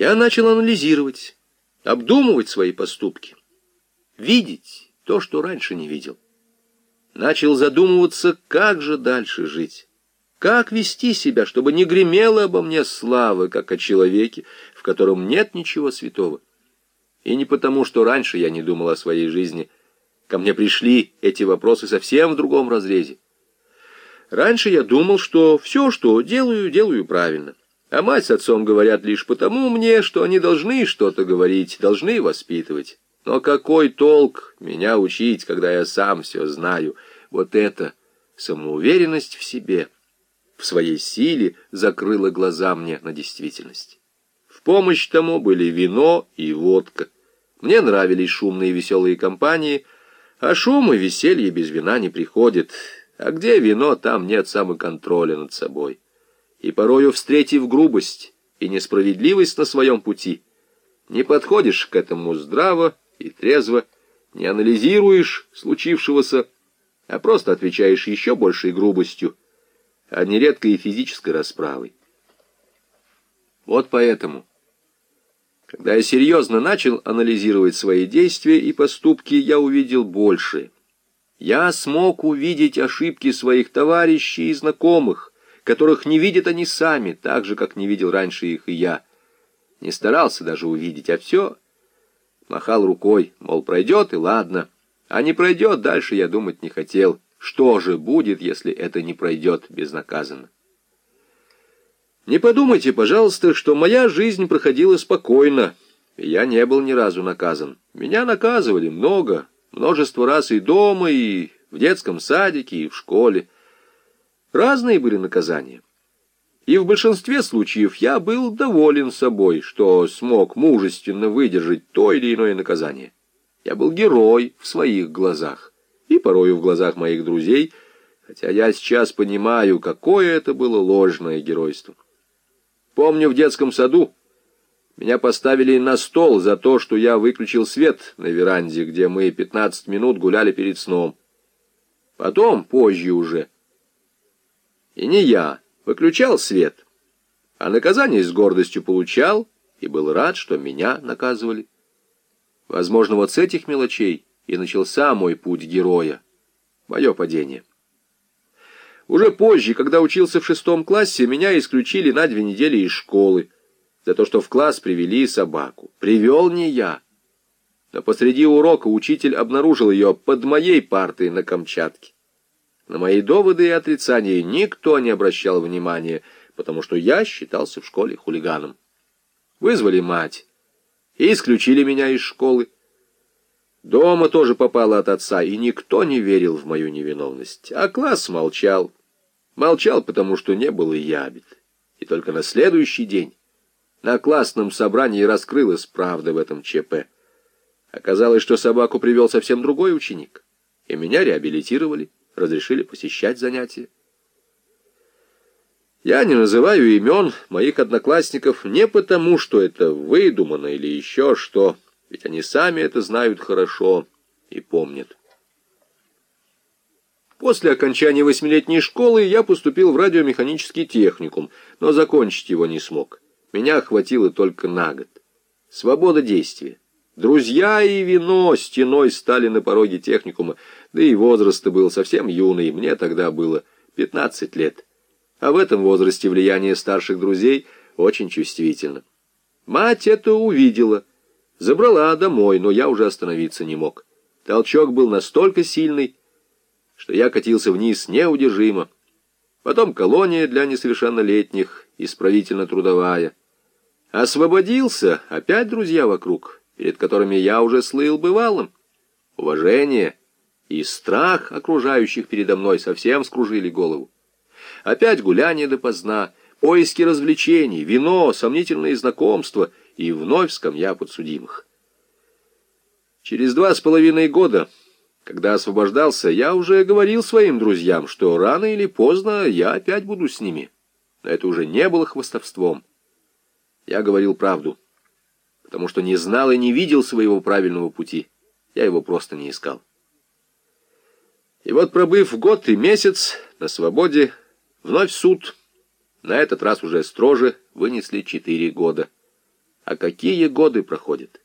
Я начал анализировать, обдумывать свои поступки, видеть то, что раньше не видел. Начал задумываться, как же дальше жить, как вести себя, чтобы не гремела обо мне слава, как о человеке, в котором нет ничего святого. И не потому, что раньше я не думал о своей жизни. Ко мне пришли эти вопросы совсем в другом разрезе. Раньше я думал, что все, что делаю, делаю правильно. А мать с отцом говорят лишь потому мне, что они должны что-то говорить, должны воспитывать. Но какой толк меня учить, когда я сам все знаю? Вот это самоуверенность в себе, в своей силе закрыла глаза мне на действительность. В помощь тому были вино и водка. Мне нравились шумные веселые компании, а шум и веселье без вина не приходит. А где вино, там нет самоконтроля над собой и порою, встретив грубость и несправедливость на своем пути, не подходишь к этому здраво и трезво, не анализируешь случившегося, а просто отвечаешь еще большей грубостью, а нередко и физической расправой. Вот поэтому, когда я серьезно начал анализировать свои действия и поступки, я увидел большее. Я смог увидеть ошибки своих товарищей и знакомых, которых не видят они сами, так же, как не видел раньше их и я. Не старался даже увидеть, а все махал рукой, мол, пройдет и ладно. А не пройдет, дальше я думать не хотел. Что же будет, если это не пройдет безнаказанно? Не подумайте, пожалуйста, что моя жизнь проходила спокойно, и я не был ни разу наказан. Меня наказывали много, множество раз и дома, и в детском садике, и в школе. Разные были наказания. И в большинстве случаев я был доволен собой, что смог мужественно выдержать то или иное наказание. Я был герой в своих глазах, и порою в глазах моих друзей, хотя я сейчас понимаю, какое это было ложное геройство. Помню, в детском саду меня поставили на стол за то, что я выключил свет на веранде, где мы 15 минут гуляли перед сном. Потом, позже уже, и не я выключал свет, а наказание с гордостью получал и был рад, что меня наказывали. Возможно, вот с этих мелочей и начался мой путь героя, мое падение. Уже позже, когда учился в шестом классе, меня исключили на две недели из школы за то, что в класс привели собаку. Привел не я. Но посреди урока учитель обнаружил ее под моей партой на Камчатке. На мои доводы и отрицания никто не обращал внимания, потому что я считался в школе хулиганом. Вызвали мать и исключили меня из школы. Дома тоже попало от отца, и никто не верил в мою невиновность. А класс молчал. Молчал, потому что не было ябед. И только на следующий день на классном собрании раскрылась правда в этом ЧП. Оказалось, что собаку привел совсем другой ученик, и меня реабилитировали разрешили посещать занятия. Я не называю имен моих одноклассников не потому, что это выдумано или еще что, ведь они сами это знают хорошо и помнят. После окончания восьмилетней школы я поступил в радиомеханический техникум, но закончить его не смог. Меня охватило только на год. Свобода действия. Друзья и вино стеной стали на пороге техникума, да и возраст был совсем юный, мне тогда было 15 лет. А в этом возрасте влияние старших друзей очень чувствительно. Мать это увидела, забрала домой, но я уже остановиться не мог. Толчок был настолько сильный, что я катился вниз неудержимо. Потом колония для несовершеннолетних, исправительно-трудовая. Освободился, опять друзья вокруг, перед которыми я уже слыл бывалым. Уважение — и страх окружающих передо мной совсем скружили голову. Опять гуляние допоздна, поиски развлечений, вино, сомнительные знакомства и вновь скамья подсудимых. Через два с половиной года, когда освобождался, я уже говорил своим друзьям, что рано или поздно я опять буду с ними. Но это уже не было хвастовством. Я говорил правду, потому что не знал и не видел своего правильного пути. Я его просто не искал. И вот, пробыв год и месяц на свободе, вновь суд, на этот раз уже строже, вынесли четыре года. А какие годы проходят?